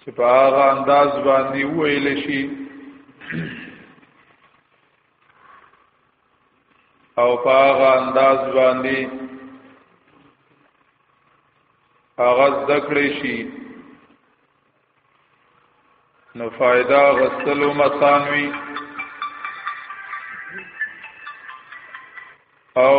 چې په هغه انداز باندې ویل شي او په هغه انداز باندې هغه ذکر شي نو فائدہ غسل مسانوي او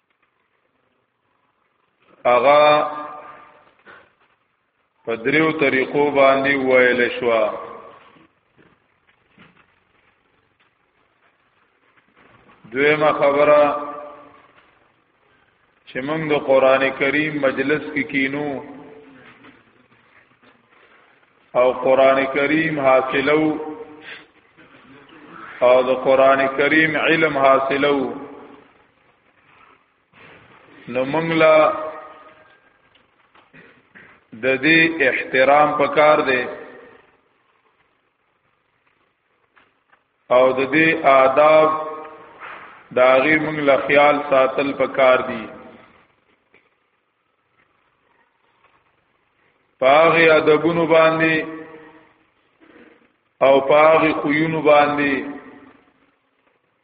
اغا په دریو طریقو باندې ویل شو دویمه خبره چې موږ د قران کریم مجلس کې کی کینو او قران کریم حاصلو او د قران کریم علم حاصلو نو منګلا د دې احترام پکار دی او د دې آداب داغي موږ له خیال ساتل پکار دي پاغي ادبونو باندې او پاغي خوینو باندې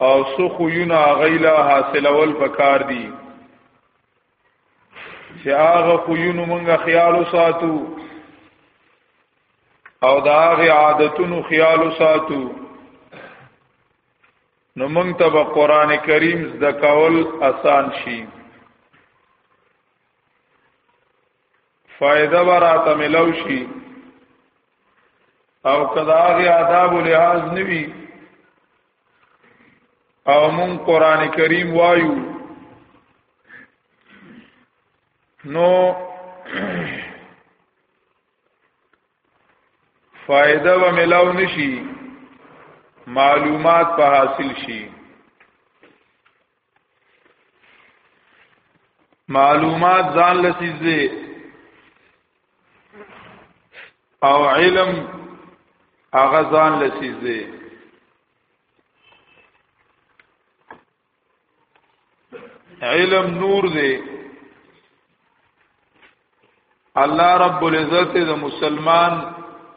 او سو خویونه غیلا حاصلول پکار دي چې هغه خویونه مونږه خیال وساتو او دا هغه عادتونو خیال وساتو نو مونږ ته به قران کریم زده کول اسان شي فائدہ براته ملو شي او کدا غي آداب لحاظ نوي او مون قران کریم وایو نو فائدہ و ملاو نشي معلومات په حاصل شي معلومات ځان لسیزه او علم هغه ځان لسیزه علم نور دی الله رب العزت د مسلمان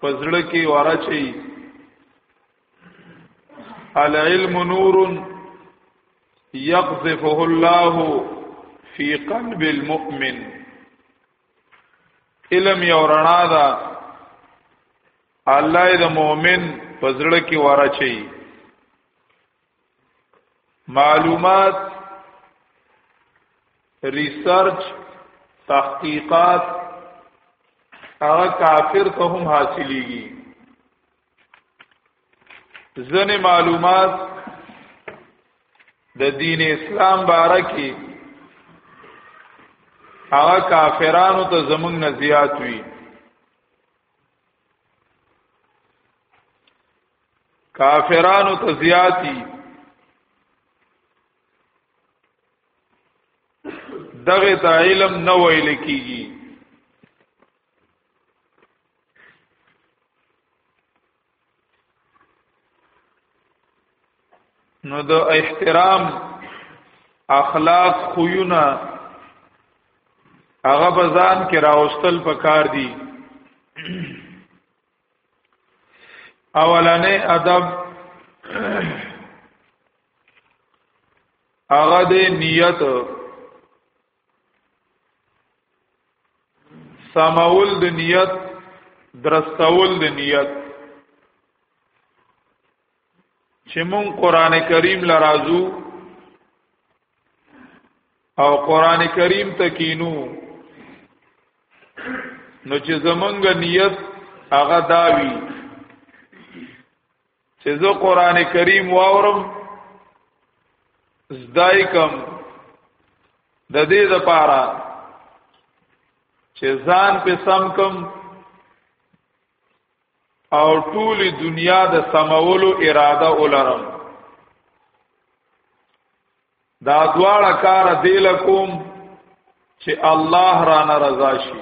پزړه کې ورچي العلم نور يقذفه الله في قلب المؤمن علم یو رڼا ده الله د مؤمن په زړه کې وراچي معلومات ریسرچ تحقیقات هغه کافر ته هم حاصلېږي ځنې معلومات د دین اسلام باره کې هغه کافرانو ته زمونږ نه زیات وي کافرانو ته زیاتی دغه ته علم نه ویل کیږي نو د احترام اخلاق خوونه هغه بزان کې راوستل پکار دي اولنې ادب هغه د نیت سماول د نیت درستول د نیت چې مون قران کریم لرازو او قران کریم تکینو نو چې زمونږ نیت هغه داوی چې زه قران کریم واورم زدای کوم د دې لپاره چې ځان په سم کوم او ټول دنیا د سمولو اراده ولرم دا دواړه کار دی لکوم چې الله را ناراضه شي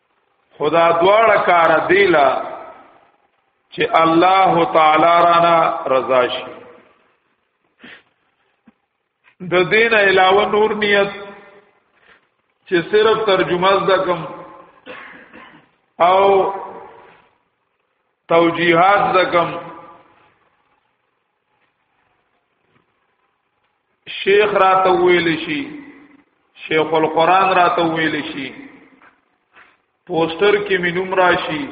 خدا دواړه کار دیلا چې الله تعالی رانا رضا شي د دین علاوه نور نیت چې صرف ترجمه زکم او توجیهات زکم شیخ را ته ویل شي شیخ القران را ته ویل شي پوسټر کې مینوم راشي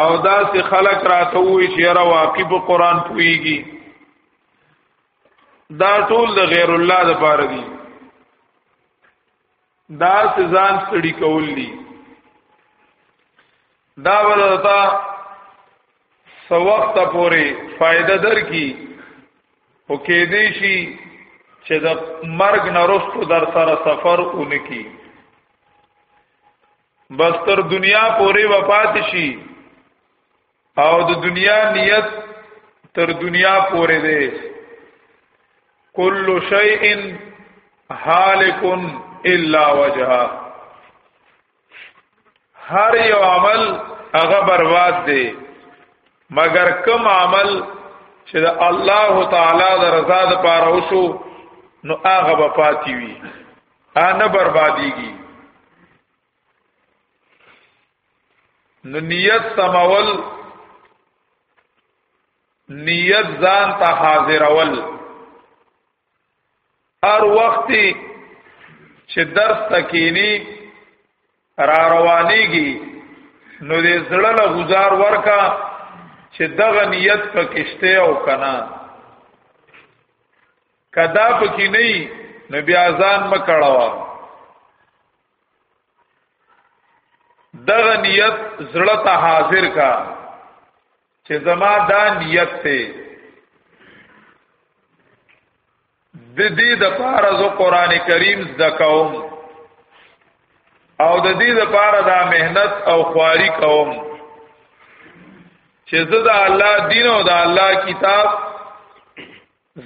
او دا سه خلق را ته وی چې را واقع په قران پويږي دا ټول د غیر الله د پاره دي دا ځان ستړي کول دي دا ورته سو وخت پورې فائدہ درکې او کې دې شي چې د مرګ نرستو در سره سفر اونکی بس تر دنیا پورې وفات شي او د دنیا نیت تر دنیا پورې دی کل شیء هالک الا وجها هر یو عمل هغه برباد دی مگر کم عمل چې د الله تعالی د رضا د پاره وشو نو هغه به پاتې وي هغه برباديږي نو نیت سمول نیت ځان ته حاضرول هر وخت چې درس تکینی را روانيږي نو دې زړه له گزار ورکا چې دغه نیت پکشته او کنا کدا پکې نه نو بیا ځان مکړوا دغه نیت زړه ته حاضر کا چې زما دا نیت ته د دې د پاره زو قران کریم زده کوم او د دې د پاره دا مهنت او خواري کوم چې زه د الله دین او د الله کتاب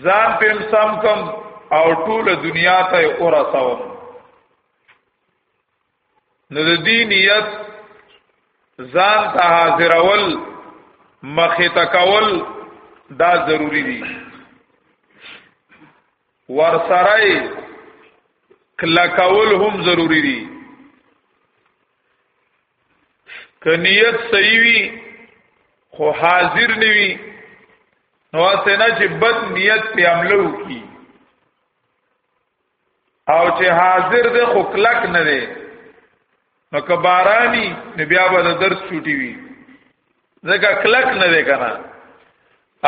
ځان پم سم کم او ټول دنیا ته اورساو نو د دې نیت ځان ته حاضرول مخه تکول دا ضروری دي ورسره کلکول هم ضروری دي کنیت صحیح وي خو حاضر نیوي نو اسنه چې بد نیت په عملو کی او چې حاضر ده خو کلک نه ده نو کبارانی نبیا به درس چوټي وي ځکه کلک نه دی کنه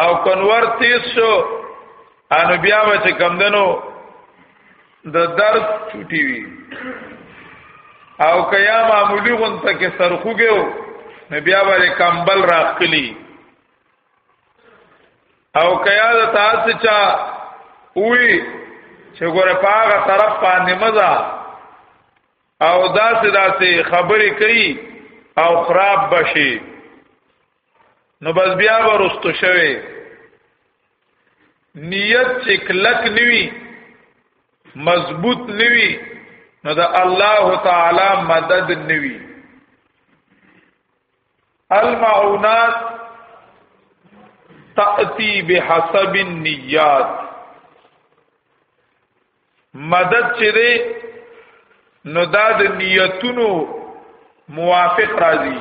او کنور تیز شو انو بیا به چې کم دنو د درس چټي وي او کیا معمولی غونته کې سرخوګو نو بیا به کمبل راخلی او کیا د تاسو چا وی چې ګوره پاغه طرف باندې مزه او داسې داسې خبرې کوي او خراب بشي نو بس بیا ورستو شوي نیت چې کلک نیوي مضبوط نیوي نو د الله تعالی مدد نیوي المعونات تأتی بحسب النیات مدد چې دی نو دا د نیتونو موافق راځي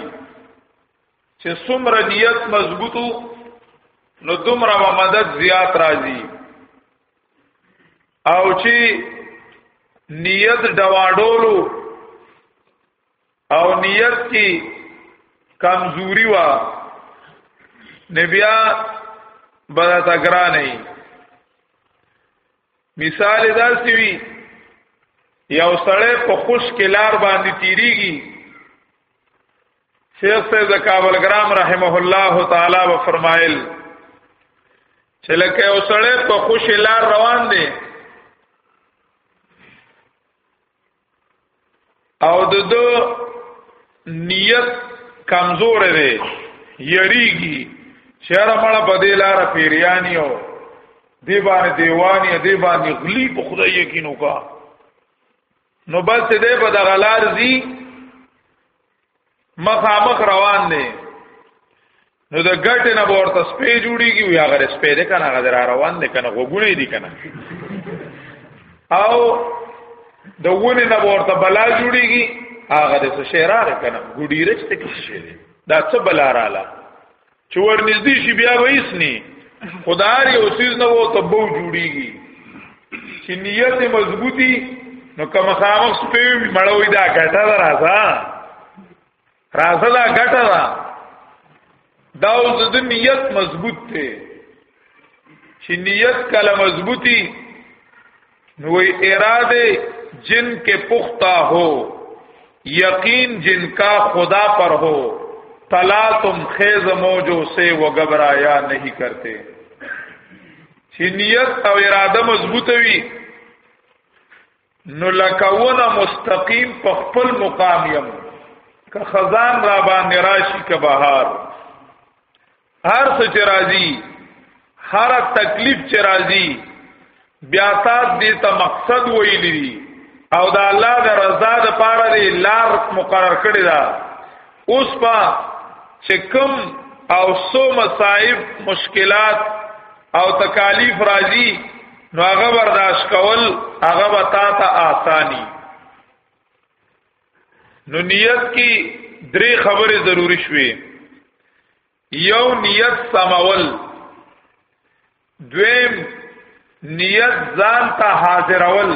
چې څومره نیت مضبوطو نو دومره و مدد زیات راځي او چې نیت ډواډولو او نیت کی کمزوری وا نبیا بدا تگرا نہیں مثال دا سوي یو سړی په خوش کې لار باندې تیریږي شیخ سید کابل ګرام رحمه الله تعالی و فرمایل چې لکه یو سړی په خوش لار روان دی او د دو نیت کمزور دی یریږي شهر مړه په دې لار پیریانی او دی باندې دیوانی دی باندې غلی په خدای یقین وکا نو بس دې په دغه لار زی مخامخ روان دی نو د ګټ نه ورته سپې جوړیږي وی هغه سپې ده کنه هغه را روان دي کنه غوګونه دي کنه او د ونه نه ورته بلا جوړیږي هغه د شیرار کنه ګډیرچ ته کې شي دا څه بلا رااله چې ورنږدې شي بیا وېس نه خدای یو سیز نه وو ته بو جوړیږي چې نیت مضبوطی نو کوم خامخ سپې مړوي دا ګټه ده راځه راځه دا ګټه ده دا اوس د نیت مضبوط ته چې نیت کله مضبوطی نو اراده جن کې پختا هو یقین جن کا خدا پر هو تلا تم خیز موجو سے و گبرایا نہیں کرتے چې نیت او اراده مضبوطه وي نو لکونه مستقیم په خپل مقام یم که خزان را باندې راشي که بهار هر څه چې راځي هر تکلیف چې راځي بیا تاسو دې ته مقصد ویل دي او دا الله د رضا د پاره دی لار مقرر کړی دا اوس په چې کوم او سو مصائب مشکلات او تکالیف راځي نو هغه برداشت کول هغه وتا ته آسانی نو نیت کې درې خبرې ضروری شوي یو نیت سمول دویم نیت ځان ته حاضرول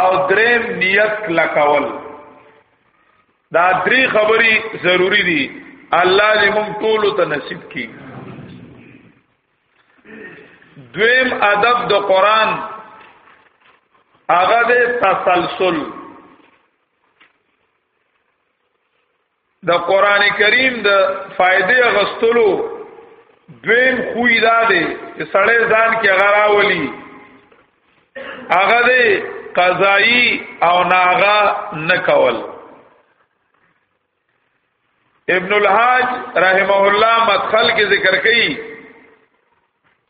او دریم نیت لکول دا درې خبرې ضروری دي الله دې موږ ټول ته نصیب کړي دویم ادب د قران هغه د تسلسل د قران کریم د فائدې غستلو دویم خوې دا دی چې سړی ځان کې غراولي هغه دی قضایی او ناغا نکول ابن الحاج رحمه الله مدخل کې ذکر کړي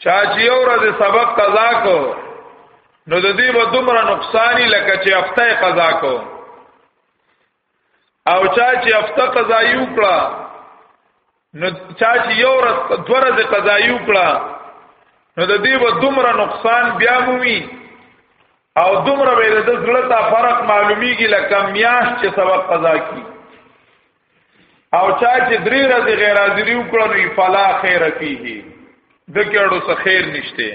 چا چې یو ورځ سبق قضا کو نو د دې به دومره نقصانی لکه چې هفته قضا کو او چا چې هفته قضا یو کړه نو چا چې یو ورځ دوه ورځې قضایي وکړه نو د دې به دومره نقصان بیا مومي او دومره به د زړه ته فرق معلومیږي لکه میاش چې سبق قضا کی او چا چې درې ورځې غیر حاضری وکړه نو فلا خیر فيه د کېړو څه خیر نشته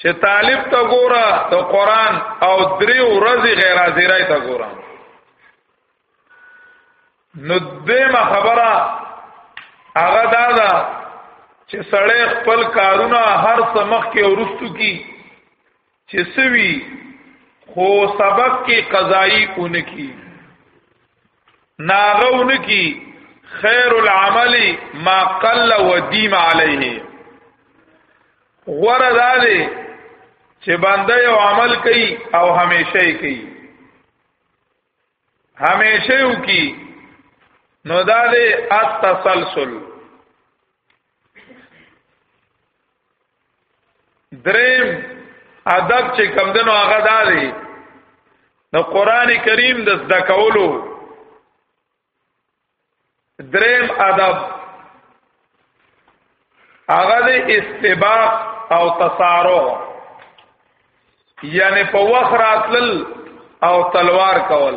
چې طالب ته ګوره د قران او درې ورځې غیر حاضرای ته ګوره نو دیمه خبره هغه دا ده چې سړی خپل کارونه هر سمخ کې ورستو کی چې سوي خو سبق کې قضایي اونکی ناغو نکی خیر العمل ما قل و دیم علیه غره دا دی چې بنده یو عمل کوي او همیشه یې کوي همیشه یو کی نو دا دی التسلسل دریم ادب چې کم دنو هغه دا دی د قران کریم د زده کولو دریم ادب هغه د استباق او تسارع یعنی په وخت راتل او تلوار کول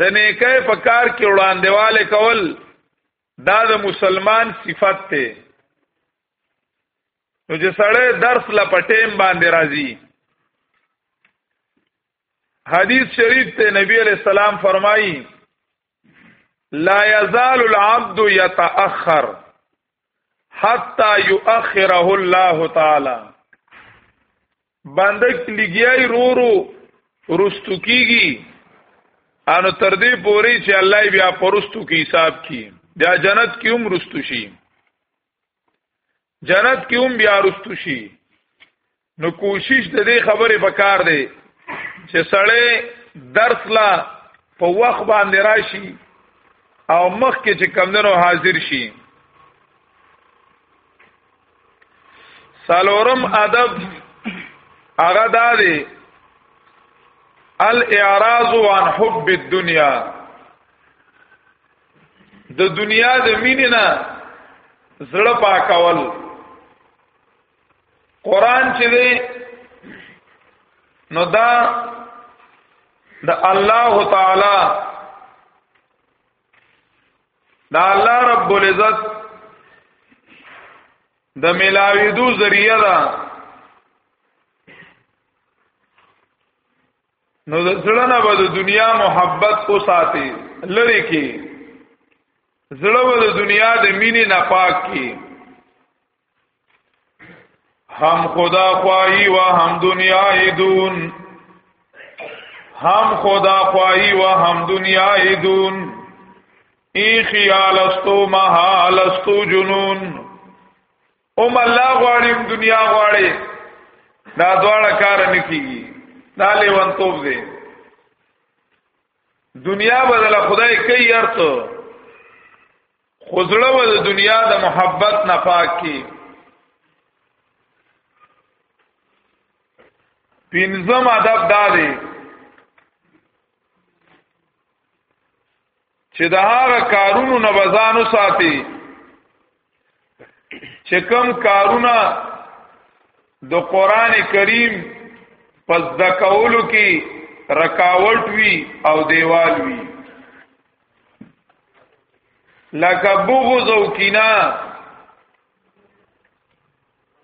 د نیکه په کار کې وړاندېواله کول دا د مسلمان صفت ته نو چې سړی درس لا پټیم باندې راځي حدیث شریف ته نبی علیہ السلام فرمایي لا یزال العبد یتأخر حتا یؤخره الله تعالی باندک لګیای رو رو رستو کیږي انو تر دې پوري چې الله بیا پرستو کې حساب کی دا جنت کې هم رستو شي جنت کې هم بیا رستو شي نو کوشش د دې خبرې پکار دی چې سړی درس لا په وخت باندې راشي او مخ کې چې کمندونو حاضر شي سالورم ادب هغه دا دی الاعراض عن حب الدنيا د دنیا د مینې نه زړه پاکول قران چې دی نو دا د الله تعالی دا الله رب العزت د ملاویدو ذریعہ ده نو د زړه نه به د دنیا محبت کو ساتي لری کی زړه به د دنیا د مینې نه پاک کی هم خدا خواهی و هم دنیای دون هم خدا خواهی و هم دنیای دون ای خیال استو محال استو جنون ام الله غواړم دنیا غواړي دا دواړه کار نه کیږي دا لیوان توپ دی دنیا بدله خدای کوي ارته خزړه و د دنیا د محبت نه پاک کی پینځم ادب دا دی چې د هغه کارونو نه بزان وساتي چې کم کارونه د قران کریم پس د کولو کې رکاوټ وی او دیوال وی لکه بغض او کینا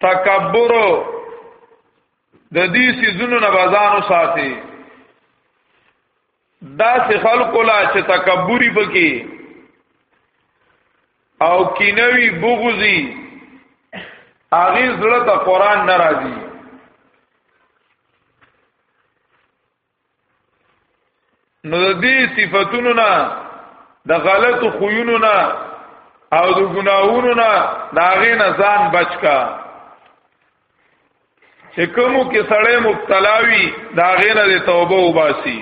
تکبر د دې سيزونو نه بازانو ساتي دا سه خلق لا چې تکبوري پکې او کینوي بغضي اغه زړه ته قران ناراضي نو د دې صفاتونو نه د غلط خویونو نه او د ګناهونو نه دا غې نه ځان بچکا چې کومو کې سړی مبتلا وي دا غې نه د توبه وباسي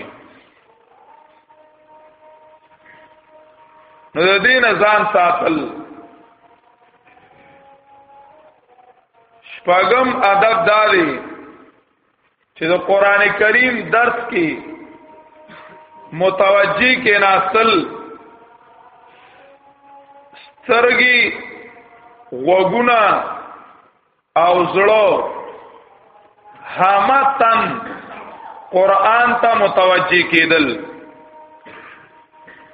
نو د دې نه ځان ساتل شپږم ادب داري چې د قران کریم درس کې متوجی کې ناسل سترګي وګونه او زړه همتن قران ته متوجی کېدل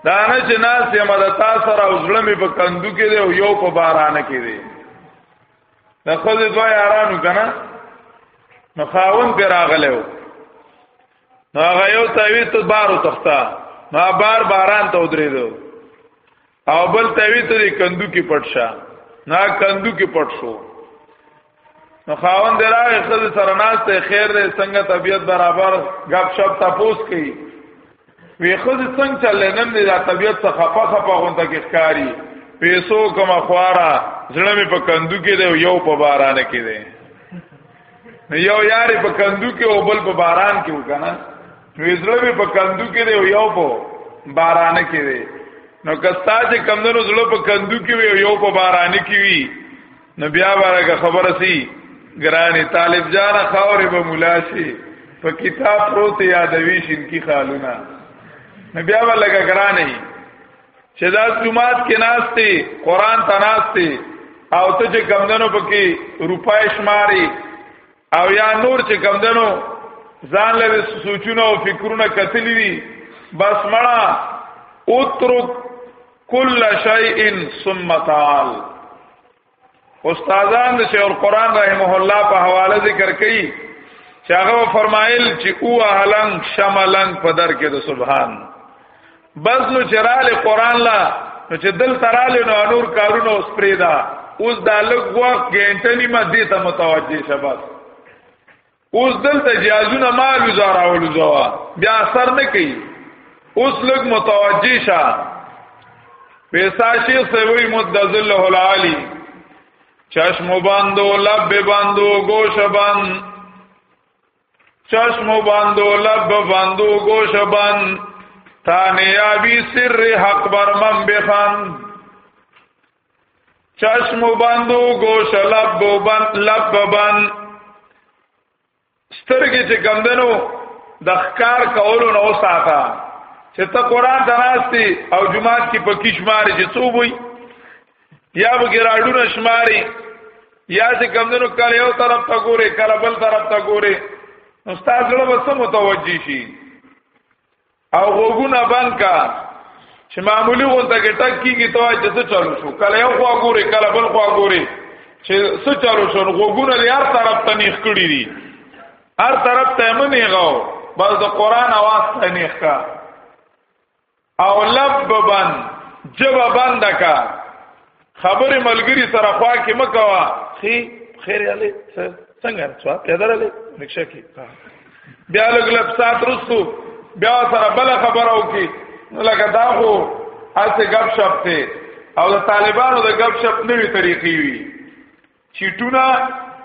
دا نه چې ناس یې مدتا سره او زړه مې په کندو کې دی او یو په باران کې دی د خځه دوه یارانو کنه نو خاون پر راغله و نو هغه یو توی ته بارو تخته نو بار باران ته ودرېدو او بل توی ته کندو کې پټ شه نا کندو کې پټ شو نو خاون دراغه خزه سره ناس ته خیر دې څنګه طبيعت برابر غب شپ تاسو کوي وی خود څنګه چلې نن دې دا طبيعت څخه خفه خفه غونډه کې ښکاری پیسو کما خوارا زړه مې په کندو کې دی یو په باران کې دی یو یاري په کندو کې او بل په باران کې وکنه وی زړه مې په کندو کې دی یو په باران کې دی نو کستا چې کمندونو زړه په کندو کې وی یو په باران کې وی نو بیا ورګه خبره سي ګرانی طالب جان خاورې به مولا شي په کتاب پروت یادوي شین کی خالونه نو بیا ولګه ګرانی چې دا جمعات کې ناشتي قران ته ناشتي او ته چې کمندنو پکې روپای شماري او یا نور چې کمندنو ځان له سوچونو او فکرونو کتلی وي بس مړه اترک کل شیء ثم تعال استادان د شیخ القران رحمه الله په حواله ذکر کوي چې هغه فرمایل چې او اهلن شملن په در کې د سبحان بس نو چرال قران لا نو چې دل ترال نو نور کارونه اوس پریدا اوس دا لږ وخت ګنټه نیمه دې ته متوجه شبس اوس دلته جیازونه مالو زاراولو زوا بیا اثر نه کوي اوس لګ متوجی شه پیسا شي سوي مدذله العالی چشم باندو لب باندو گوش باند چشم باندو لب باندو گوش باند تانیابی سر حق برمم بخند چشم بندو گوش لب بند لب بند سترګې چې کمدنو د ښکار کولو نه وساته چې ته قران ته ناشتي او جمعات کې په کې شمارې چې څو وي یا به ګراډونه شمارې یا چې کمدنو کله یو طرف ته ګوره کله بل طرف ته ګوره استاد له وسه متوجي شي او غوګونه بند کا چې معمولی غونته کې ټک کیږي ته چې څه چالو شو کله یو خوا ګوري کله بل خوا ګوري چې څه چالو شو غوګونه لري هر طرف ته نیخ کړی دي هر طرف ته منی غاو بس د قران आवाज ته نیخ کا او لب بند جب بند کا خبره ملګری سره خوا کې مکوا خي خیر علي څنګه څه پیدا علي نقشه کې بیا لګ لپ سات رسو بیا سره بل خبره وکي لکه دا خو هڅه غب شپ ته او د طالبانو د غب شپ نوې طریقې وي چیټونه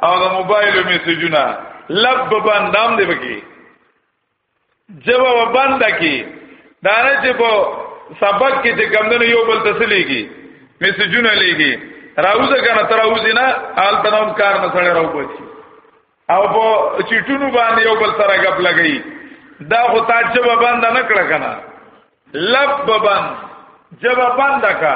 او د موبایل میسجونه لب بندام دی بکی جواب وبند کی دا نه چې په سبق کې چې کمندونو یو بل تسلیږي میسجونه لېږي راوځه کنه تر اوځي نه حال تنوم کار نه سره راوځي او په چټونو باندې یو بل سره غپ لګي دا خو تا جواب بند نه کړ کنه لب بند جواب بند کا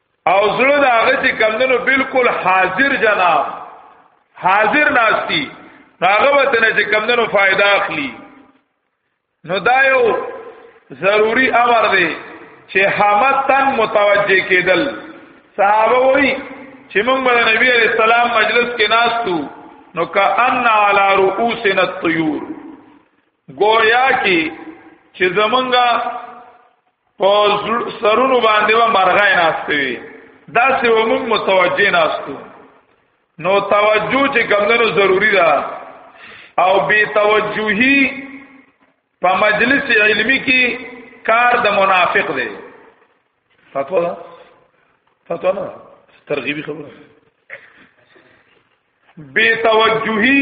او زړه دا هغه چې کمندونو بالکل حاضر جناب حاضر ناشتي هغه وته نه چې کمندونو فائدہ اخلي نو دا یو ضروری امر دی چې حمتن متوجه کېدل صحابه وایي چې موږ د نبی عليه السلام مجلس کې ناشتو نو کأن علی رؤوسنا الطيور گویا کی چې زمونږه په سرونو باندې و مرغای ناشته وي دا چې ومون متوجه ناشتو نو توجه چې کمندونو ضروری ده او بی توجهی په مجلس علمی کې کار د منافق دی فتوا ده فتوا نه ترغیبی خبره بے توجہی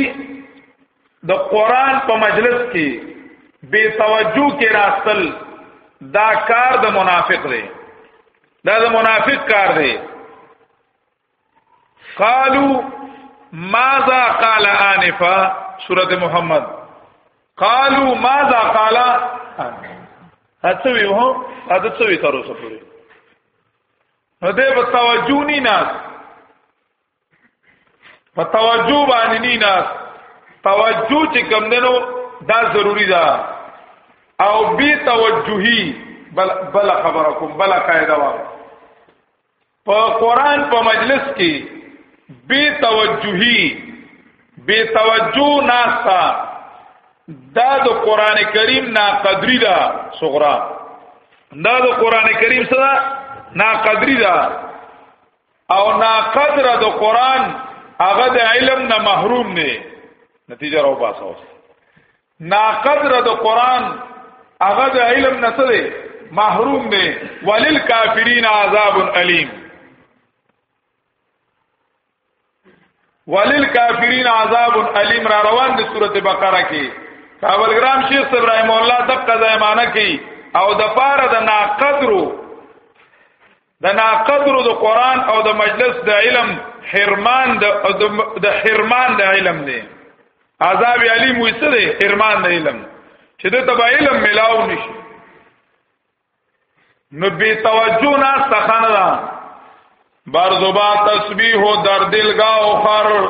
د قران په مجلس کې بے توجه کې راستل دا کار د منافق دی دا د منافق کار دی قالو ماذا قال انفا سوره محمد قالو ماذا قال هڅه وی هو هڅه وی تر اوسه پورې هدا په توجه نه په توجه باندې نه ناس توجه چې کم دنو دا ضروری ده او بی توجهی بل بل خبرکم بل قاعده وا په قران په مجلس کې بی توجهی بی توجه ناستا دا د قران کریم نا قدری دا صغرا دا د قران کریم سره نا قدری دا او نا قدر د قران هغه د علم نه محروم نه نتیجه راو باسو نا قدر د قران هغه د علم نه څه دی محروم نه ولل کافرین عذاب الیم ولل کافرین عذاب الیم را روان د سورته بقره کې کابل ګرام شیخ ابراهیم الله دغه ځای معنی کوي او د پاره د ناقدرو د ناقدر د قران او د مجلس د علم حرمان د د حرمان د علم دی عذاب علی موسی دی حرمان د علم چې د تبع علم ملاو نشي نو بی توجه نه سخن را برزبا تسبیح و در دلگا و خر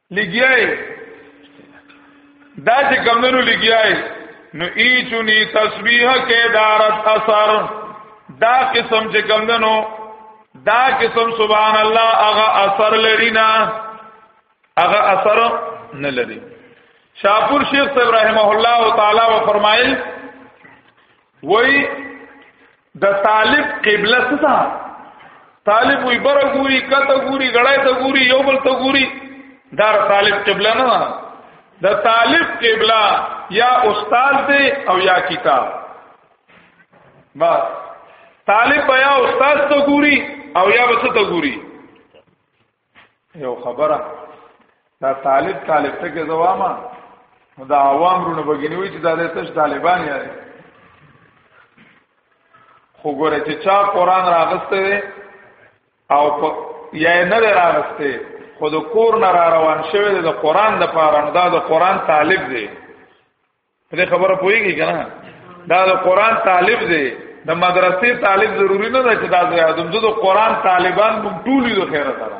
لګیای دا چې کمنو لګیای نو ای چونی تسبیح کې دارت اثر دا قسم چې کمنو دا قسم سبحان الله هغه اثر لري نه هغه اثر نه لري شاپور شیخ صاحب رحمه الله تعالی و فرمایل وای د طالب قبله څه ده طالب وی بر ګوري کته ګوري غړای ته ګوري یو بل ته ګوري دا طالب قبله نه ده د طالب قبله یا استاد دی او یا کتاب بس طالب بیا استاد ته ګوري او یا بس ته ګوري یو خبره دا طالب طالب ته کې زوامه دا عوام رونه بګینوي چې دا د تش طالبان یاري خو ګوره چې چا قران راغسته وي او یا نه راغسته خود کور نه را روان شوی د قران د پاره نو دا د قران طالب دی دې خبره پويږي کنه دا د قران طالب دی د مدرسې طالب ضروری نه ده چې دا زه اعظم زه د قران طالبان مونږ ټول یو خیره سره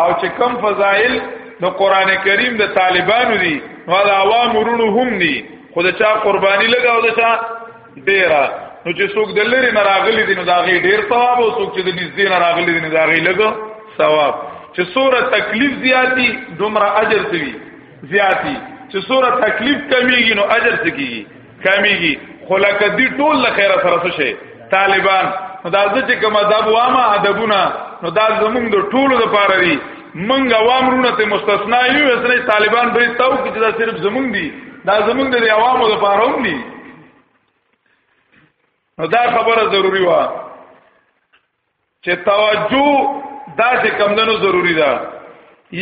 او چې کم فضایل د قران کریم د طالبانو دي نو د عوام ورونو هم دي خو د چا قرباني لګا او د چا ډیره نو چې څوک د لری نه راغلي دي نو دا غي ډیر ثواب او څوک چې د نږدې نه راغلي دي نو دا غي لګو ثواب چې سوره تکلیف زیاتی دومره اجر دی زیاتی چې سوره تکلیف کمیږي نو اجر سکیږي کمیږي خو لکه دی ټول له خیره سره څه شي طالبان نو دا چې کوم ادب وامه ادبونه نو دا زمونږ د ټولو لپاره دي منګ عوامرونه ته مستثنا یو اسنه طالبان به تاو کې دا صرف زمونږ دي دا زمونږ د عوامو لپاره هم دي نو دا خبره ضروری و چې توجه دا چې کمندونو ضروری ده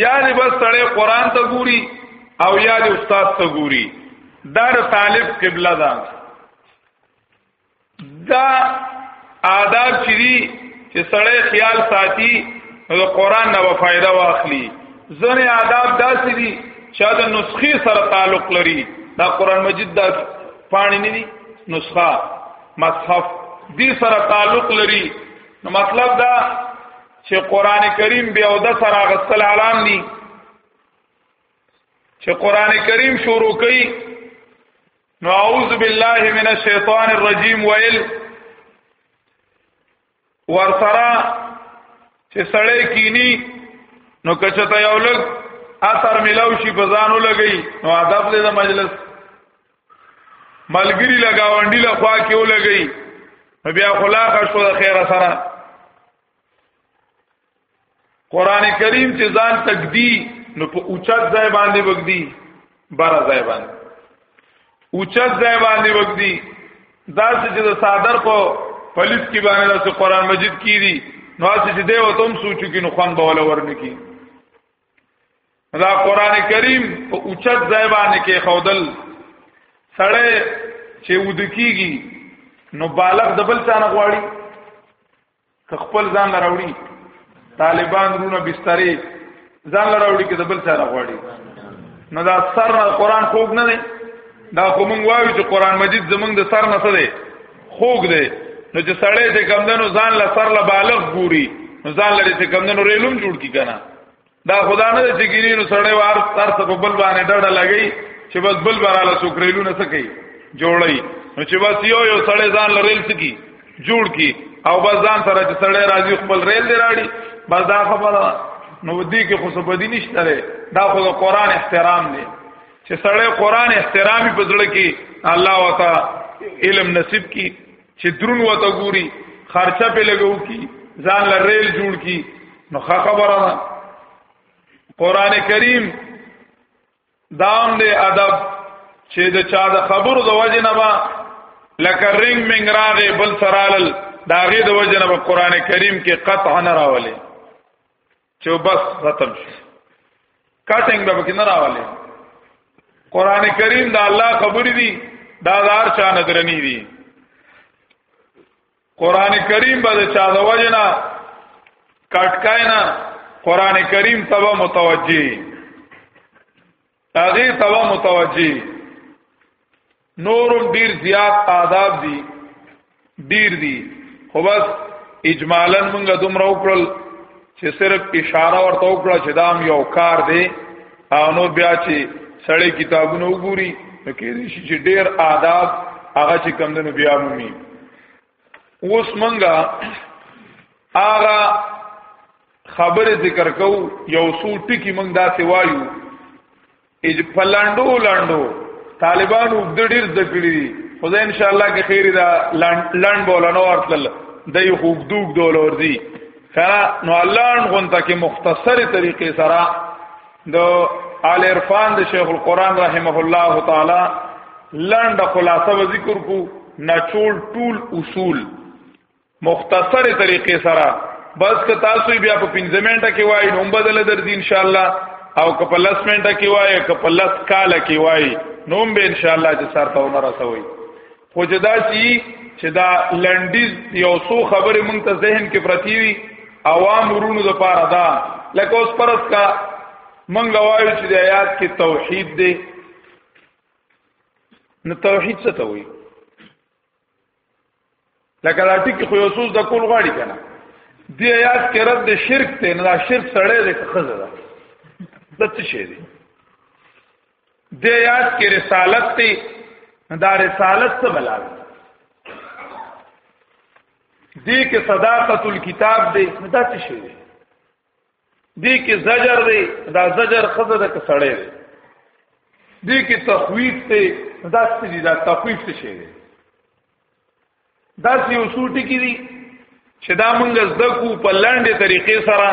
یا دې بس سړی قران ته ګوري او یا دې استاد ته ګوري دا د طالب قبله ده دا آداب چې دي چې سړی خیال ساتي نو قران نه فائدہ واخلي ځنې آداب داسې دي چې د نسخې سره تعلق لري دا قران مجید دا پانی نه دي نسخه مصحف دې سره تعلق لري نو مطلب دا چې قران کریم بیا او د سره غسل علام دي چې قران کریم شروع کړي نو اعوذ بالله من الشیطان الرجیم ویل ورسره چې سړی کینی نو کچته یو لګ اثر ملاو شي په ځانو لګي نو ادب دې د مجلس ملګری لگاونډي له خوا کې ولګي بیا خلاص شو د خیره سره قران کریم چې ځان تکدی نو په اوچت ځای باندې وګدی بار ځای باندې اوچت ځای باندې وګدی دا چې د صادر په پولیس کې باندې د قران مجید کې دي نو چې دی او تم سوچو کې نو خوان به ولا ورنکی دا قران کریم په اوچت ځای باندې کې خودل سړی چې ودکیږي نو بالغ دبل څانه غواړي که خپل ځان لراوړي طالبان رونه بسترې ځان لراوړي کې د بل سره غواړي نو دا سر نه قران خوګ نه دی دا خو مونږ وایو چې قران مجید زمونږ د سر نه څه دی خوګ دی نو چې سړی چې کمندنو ځان له سر له بالغ ګوري نو ځان لري چې کمندنو ریلوم جوړ کی کنه دا خدا نه چې ګینینو سړی وار تر څه په بل باندې ډډه لګی چې بس بل براله سوکریلو نه سکی جوړی نو چې بس یو یو سړی ځان لریل سکی جوړ کی او بس ځان سره چې سړی راځي خپل ریل دی راړي بس دا خبره نو دې کې خو سبدي نشته لري دا خو د قران احترام دی چې سړی قران احترامي په ځړ کې الله وتا علم نصیب کی چې درون وته ګوري خرچه په لګو کی ځان له ریل جوړ کی نو خبره ده قران کریم دام دې ادب چې د چا د خبرو د وجه نه با لکه رنگ منګ راغې بل سرالل داغه د وجه نه قران کریم کې قطع نه راولې چې بس ختم شي کټنګ به کې نه راولې قران کریم دا الله خبرې دي دا دار چا نه درنی دي قران کریم به چا د وجنا کټکای نه قران کریم تبا متوجي هغه توا متوجي نورم ډیر زیات آداب دي ډیر دي خو بس اجمالا موږ دومره وکړل چې صرف اشاره ورته وکړه چې دام یو کار دی او نو بیا چې سړی کتابونه وګوري نو کې دي چې ډیر آداب هغه چې کم دنو بیا مومي اوس منګه آغا خبر ذکر کو یو سو ټکی منګ دا سی وایو اج پلاندو لاندو طالبانو د ډیر د کړی خدای ان شاء الله کې خیر دا لاند بولنو ورتل دای خوب دوګ دولور دی خرا نو الله ان غونته کې مختصر طریقې سره د آل عرفان د شیخ القرآن رحمه الله تعالی لنډه خلاصه و ذکر کو نچول ټول اصول مختصر طریقې سره بس که تاسو بیا په 15 منټه کې وای نو بدل درځي ان شاء الله او که په 10 منټه کې وای که په 10 کال کې وای نو به ان شاء الله چې سره تا ونه رسوي خو جدا شي چې دا لنډیز یو څو خبرې مونږ ته ذهن کې پرتی وي عوام ورونو د پاره دا لکه اوس پرس کا مونږ وایو چې د آیات کې توحید دی نو توحید څه ته وایي لکه دا ټکی خو یو څوز د کول غاړي کنه دی آیات کې رد د شرک ته نه دا شرک سړی دی خزه ده د څه شي دی د یاد کې رسالت دی دا رسالت څه بلال دی کې صداقت الكتاب دی دا څه شی دی دی کې زجر دی دا زجر خزه د کسړې دی دی کې تخویف دی دا څه دی دا تخویف څه شی دی دا یو څو ټکی دي چې دا مونږ زده کو په لاندې طریقې سره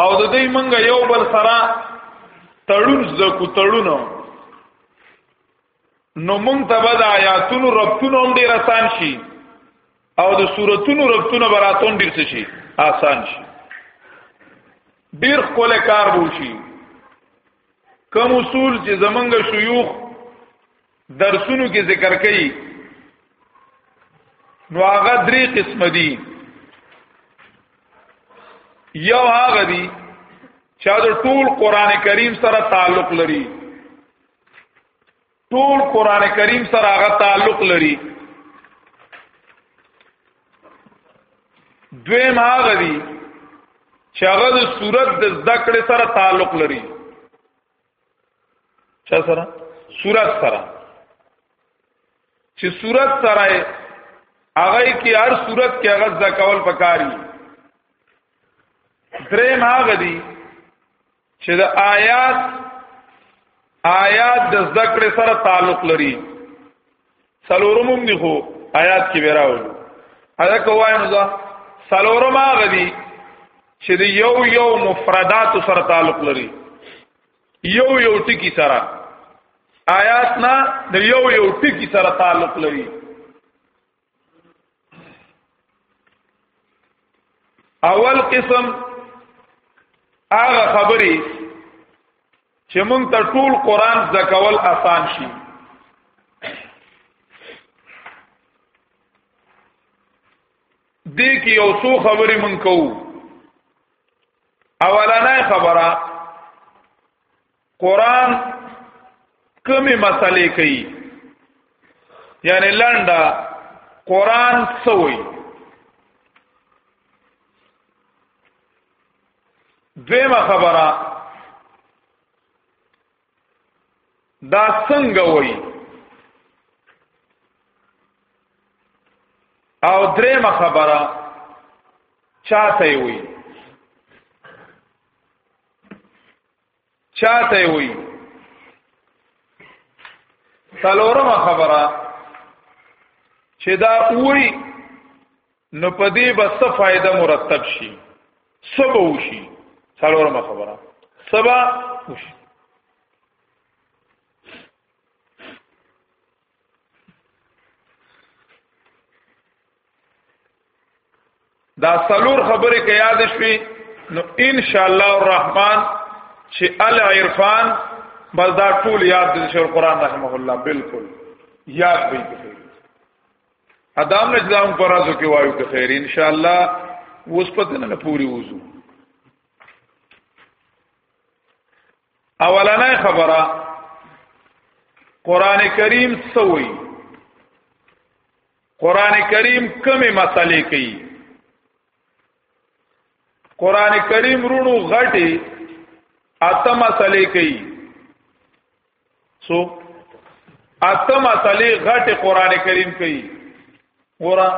او د دې مونږ یو بل سره تړون زده کو تړون نو مونږ ته به د آیاتونو ربطونه هم ډیر آسان شي او د سوراتونو ربطونه براتون ډیر څه شي آسان شي ډیر خپل کار وو شي کوم اصول چې زمونږ شيوخ درسونو کې ذکر کړي نو هغه درې قسم دي یو هغه دي چې د ټول قران کریم سره تعلق لري ټول قران کریم سره هغه تعلق لري دویم هغه دي چې هغه د صورت د ذکر سره تعلق لري چا سره صورت سره چې صورت سره هغه کې هر صورت کې هغه ځکول پکاري درې ماغه دي چې د آیات آیات د ذکر سره تعلق لري سلورم هم دی خو آیات کې وراول ادا کوای نو دا سلورم هغه دی چې دی یو یو مفردات سره تعلق لري یو یو ټکی سره آیات نه د یو یو ټکی سره تعلق لري اول قسم هغه خبرې چې موږ ته ټول قران زکول آسان شي دې کې یو څو خبرې مونږ کوو اولنې خبره قران کومې مسلې کوي یعنی لنډه قران څه وایي دویمه خبره دا څنګه وای او دریمه خبره چاته وای چاته وي څلورمه خبره چې دا وی نو په دې به څه فائدہ مرتب شي سبا وشي څلورمه خبره سبا وشي دا سلور خبرې کې یاد شوي نو ان شاء الله الرحمن چې العرفان بس دا ټول یاد دي شیخ القران رحمه الله بالکل یاد به کړئ ادم نه ځم پرازو کې وایو ته خیر ان شاء الله اوس پته نه پوری وځو اولنې خبره قران کریم سوی قران کریم کومه مسلې کوي قران کریم رونو غټي اته مسلې کوي سو اتم اصلي غټ قران کریم کوي ورا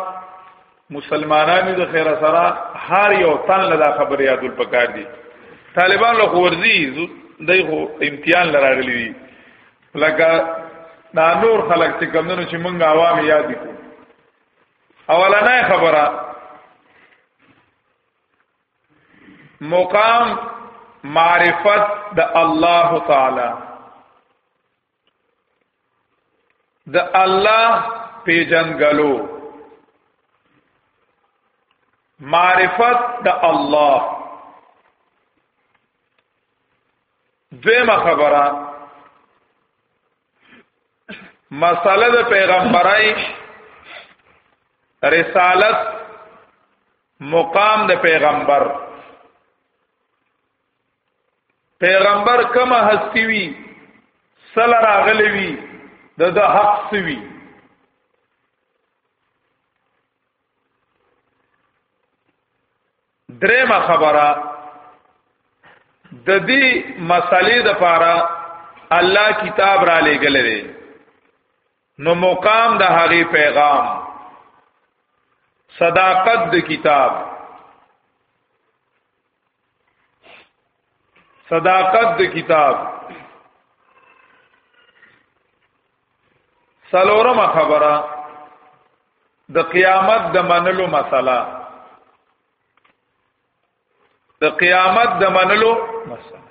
مسلمانانو د خیر سره هر یو تن لدا خبر یادول پکار دي طالبان له ورزي دغه امتحان لراغلي دي لکه دا نور خلک چې کمونو چې مونږ عوام یاد کو اولنې خبره مقام معرفت د الله تعالی د الله پیجنګلو معرفت د الله دویمه خبره مساله د پیغمبرای رسالت مقام د پیغمبر پیغمبر کما هستی وی سل راغلی وی د د حق سوی درېمه خبره د دې مسلې د پاره الله کتاب را لېګل دی نو مقام د هغه پیغام صداقت د کتاب صداقت د کتاب سلورم خبره د قیامت د منلو مسله د قیامت د منلو مسله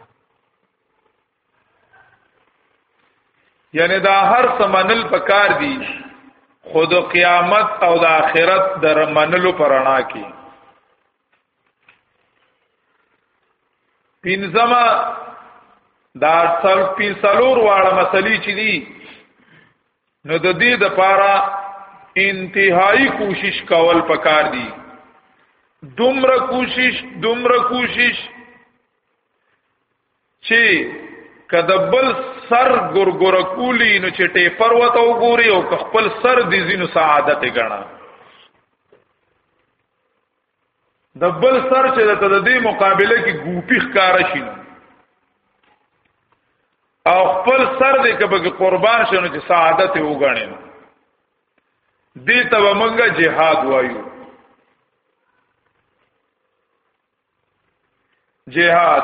یعنی دا هر څه منل پکار دي خود قیامت او د آخرت در منلو پرانا کې پینځما دا څل پینځلور واړه مسلې چې دي نو د دې د پاره انتهایی کوشش کول پکار دي دومره کوشش دومره کوشش چې کدبل سر ګورګور کولی نو چې ټیپر وته وګوري او خپل سر دي زینو سعادت غنا د بل سر چې د تدې مقابله کې ګوپی ښکار شي او خپل سر دې کبه قربان شونه چې سعادت وګڼي دې ته ومنګه جهاد وایو جهاد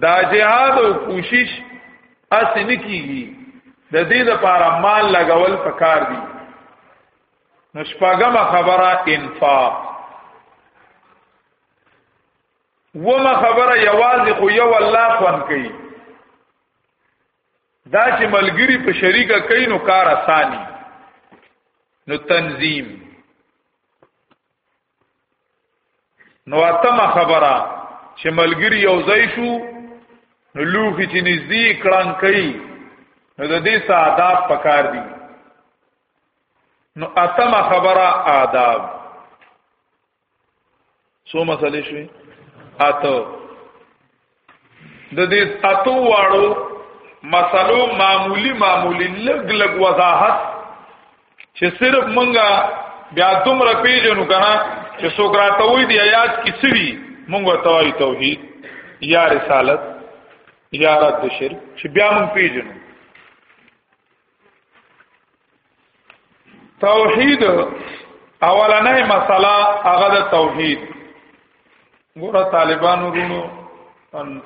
دا جهاد او کوشش اسې نه کیږي د دې لپاره مال لګول پکار دي نو شپږم خبره انفاق ومه خبره یوازې خو یو الله خوان کوي دا چې ملګری په شریکه کوي نو کار اساني نو تنظیم نو اتمه خبره چې ملګری یو ځای شو نو لوخي چې نږدې کړان کوي نو د دې سادات پکار دي نو اتمه خبره آداب څو مسلې شوي اته د دې اتو واړو مسلو معمولی معمولی لګ لګ وضاحت چې صرف مونږه بیا دومره پیژنو کنه چې سوکراته وې دی آیات کې سوي مونږه توای توحید یا رسالت یا رد شرک چې بیا مونږ پیژنو توحید اولنې مسله هغه د توحید ګوره طالبانو رونو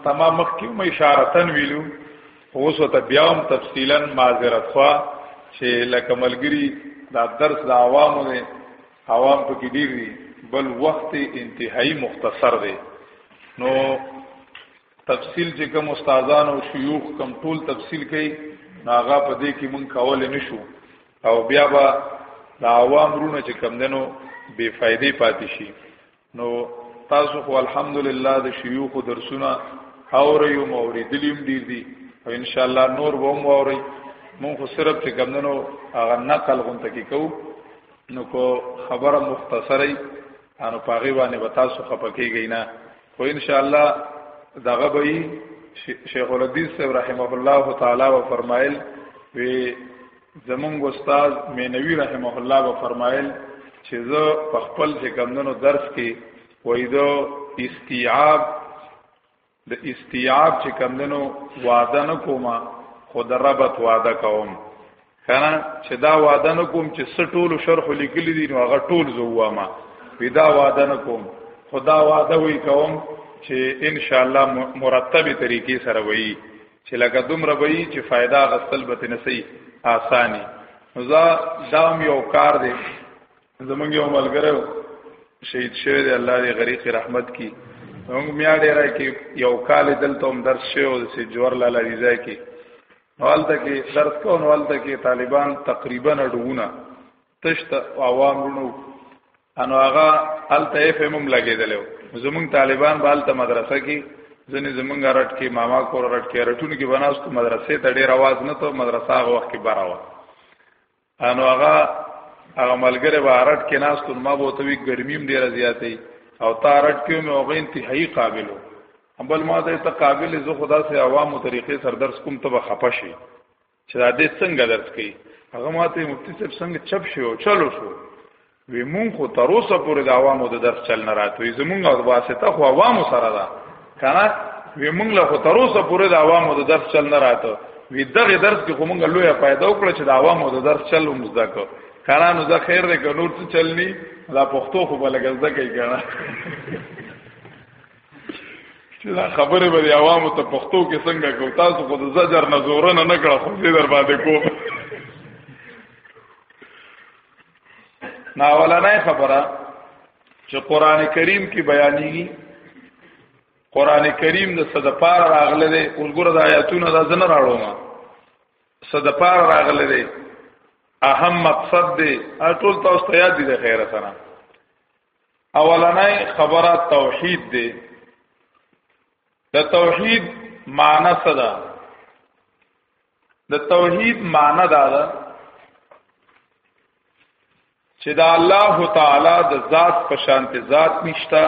تمام مخکې مې اشارتن ویلو اوس ته بیا هم تفصیلا معذرت خوا چې لکه ملګری دا درس د عوامو دی عوام په کې ډیر دي بل وخت انتهایی مختصر دی نو تفصیل چې کوم استادان او شيوخ کوم ټول تفصیل کوي ناغه په دې کې مونږ کول نه شو او بیا به د عوام رونه چې کم دنو بے فائدې پاتې شي نو تاسو خو الحمدلله د شيوخ درسونه اوري او موریدلیم ډیر دي او ان شاء الله نور به مو اوري مونږ خو صرف چې کم دنو هغه نقل غونته کې کو نو کو خبره مختصری انو پاغي باندې وتا سو خپکیږي نه خو ان شاء الله دغه به شیخ الحدیث صاحب رحمه الله تعالی و فرمایل وی زمونږ استاد مینوی رحمه الله و فرمایل چې زه په خپل چې کمندونو درس کې وای دو استیعاب د استیعاب چې کمندونو وعده نه کومه خود ربط وعده کوم کنه چې دا وعده نه کوم چې سټول شرح لیکلی دي نو هغه ټول زوه ما پیدا وعده نه کوم خدا وعده وی کوم چې ان شاء الله مرتبه طریقې سره وایي چې لکه دومره وایي چې फायदा غسل به نسی آسانی نو دا دام یو کار دی زمونږ یو ملګری شهید شوی دی الله دې غریق رحمت کی موږ میا ډیره کې یو کال دلته هم درس شوی د سجور لاله ویزا کې حالته کې درس کو نو حالته کې طالبان تقریبا ډونه تشت عوام ورونو انو هغه حالته اف هم لګیدل زمونږ طالبان بالته مدرسه کې ځنې زمونږ رټ کې ماما کور رټ کې رټون کې بناستو مدرسې ته ډیر आवाज نه ته مدرسه هغه وخت کې براوه انو هغه هغه ملګری به ارټ کې ناس ته ما بوته وی ګرمیم ډیر زیاتې او تا ارټ کې مې هغه انتهایی قابلو بل ما ته ته قابل زه خدا سه عوامو طریقې سر درس کوم ته به خپه شي چې دا دې څنګه درس کوي هغه ما ته مفتی صاحب څنګه چپ شو چلو شو وی مونږ خو تر اوسه پورې د عوامو د درس چل نه راتوي زمونږ د واسطه خو عوامو سره ده کنه وی مونږ له خو تر اوسه پورې د عوامو د درس چل نه راته وی دغه درس کې کومه لویه فائدہ وکړه چې د عوامو د درس چل هم زده کو کارانو زه خیر دې کو نور څه چلني دا پښتو خو بل غزده کوي کنه چې دا خبره به عوامو ته پښتو کې څنګه کو تاسو خو د زجر نه زور نه نکړه خو دې در باندې کو نا ولنه خبره چې قران کریم کې بیانېږي قران کریم د صد پار راغله دي اوس ګره د آیاتونو د زنه راړو ما صد پار راغله دي اهم مقصد دی ټول تاسو ته یاد دي د خیره سره اولنې خبره توحید دی د توحید معنی څه ده د توحید معنی دا ده چې دا الله تعالی د ذات په شانته ذات نشتا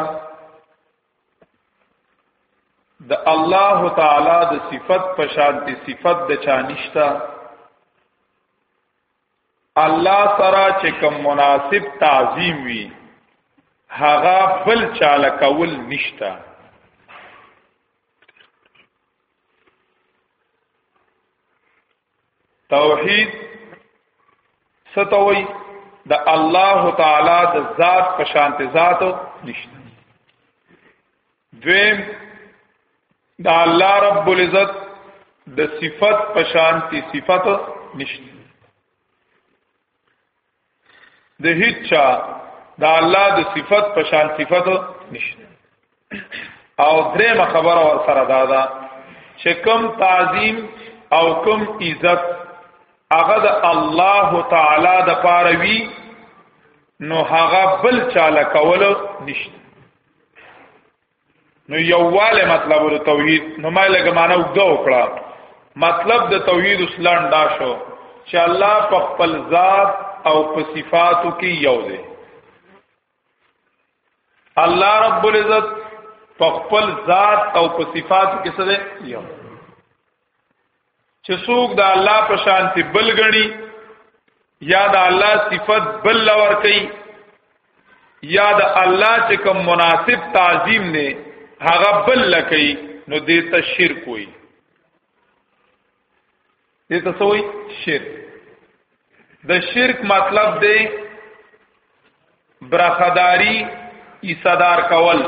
د الله تعالی د صفت په شانته صفت د چا نشتا الله سره چې کوم مناسب تعظیم وي هغه بل چاله کول نشتا توحید ستوي د الله تعالی د ذات په شانت ذات نشته دویم د الله رب العزت د صفت په شانت صفت نشته د هیڅ چا د الله د صفت په شان صفت نشته او درېمه خبره ور سره دا ده چې کوم تعظیم او کوم عزت هغه د الله تعالی د پاره وی نو هغه بل چاله کول نشته نو یواله مطلب د توحید نو ما لګ معنا وګدو کړه مطلب د توحید اسلام دا شو چې الله په خپل ذات او په صفاتو کې یو دی الله رب العزت په خپل ذات او په صفاتو کې څه دی یو چې څوک د الله په شان ته بل غني یا د الله صفت بل لور کوي یا د الله چې کوم مناسب تعظیم نه هغه بل لکې نو دې ته شرک وي دې ته سوې شرک د شرک مطلب دی برخداری ایصدار کول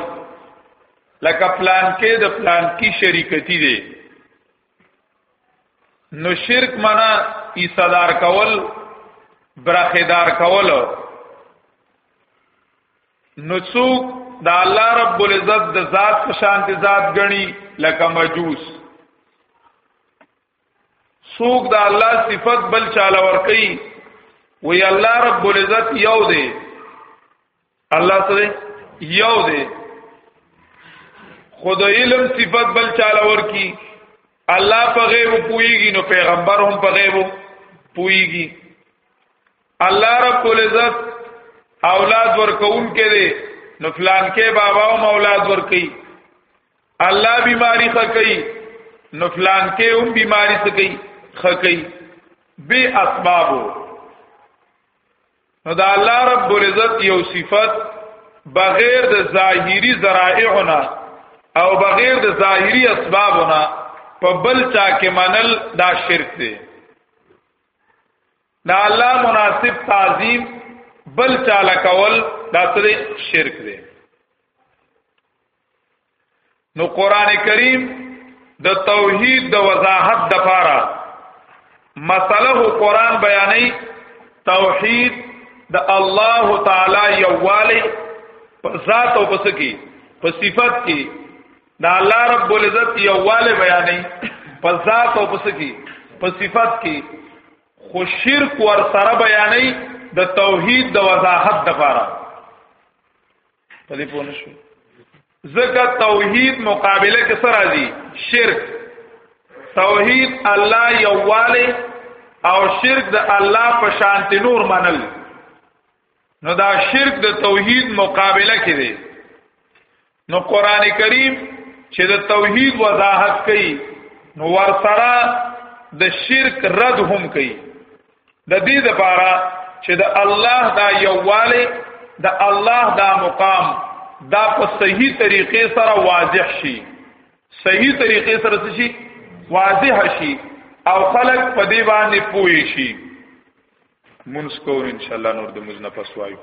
لکه پلان کې د پلان کې شریکتی دی نو شرک منا ایصدار کول برخدار کول نو څوک د الله رب العزت د ذات په شان ذات غني لکه مجوس سوق د الله صفت بل چاله ور کوي وی الله رب العزت یو دی الله سره یو دی خود علم صفت بل چاله ور کی الله په غیب پویږي نو پیغمبر هم په غیب پویږي الله رب العزت اولاد ورکون کې دی نو فلان کې بابا او اولاد ورکي الله بیماری خکې نو فلان کې هم بیماری سکې خکې به اسبابو نو دا الله رب العزت یو صفت بغیر د ظاهری ذرائعنا او بغیر د ظاهری اسبابنا په بل چا کې منل دا شرک دی دا الله مناسب تعظیم بل چا لکول دا سره شرک دی نو قران کریم د توحید د وضاحت د پاره مسله قران بیانې توحید د الله تعالی یوالی په ذات او پس کې په صفت کې د الله رب العزت یوالی بیانې په ذات او پس کې په صفت کې خو شرک ور سره بیانې د توحید د وضاحت د پاره په دې پوه نشو ځکه توحید مقابله کې سره دي شرک توحید الله یواله او شرک د الله په شانتی نور منل نو دا شرک د توحید مقابله کې دی نو قران کریم چې د توحید وضاحت کوي نو ورسره د شرک رد هم کوي د دې لپاره چې د الله دا یواله د الله دا مقام دا په صحیح طریقې سره واضح شي صحیح طریقې سره څه شي واضح شي او خلق په دې باندې پوي شي مونږ کوو ان شاء الله نور د مونږ نه پس وایو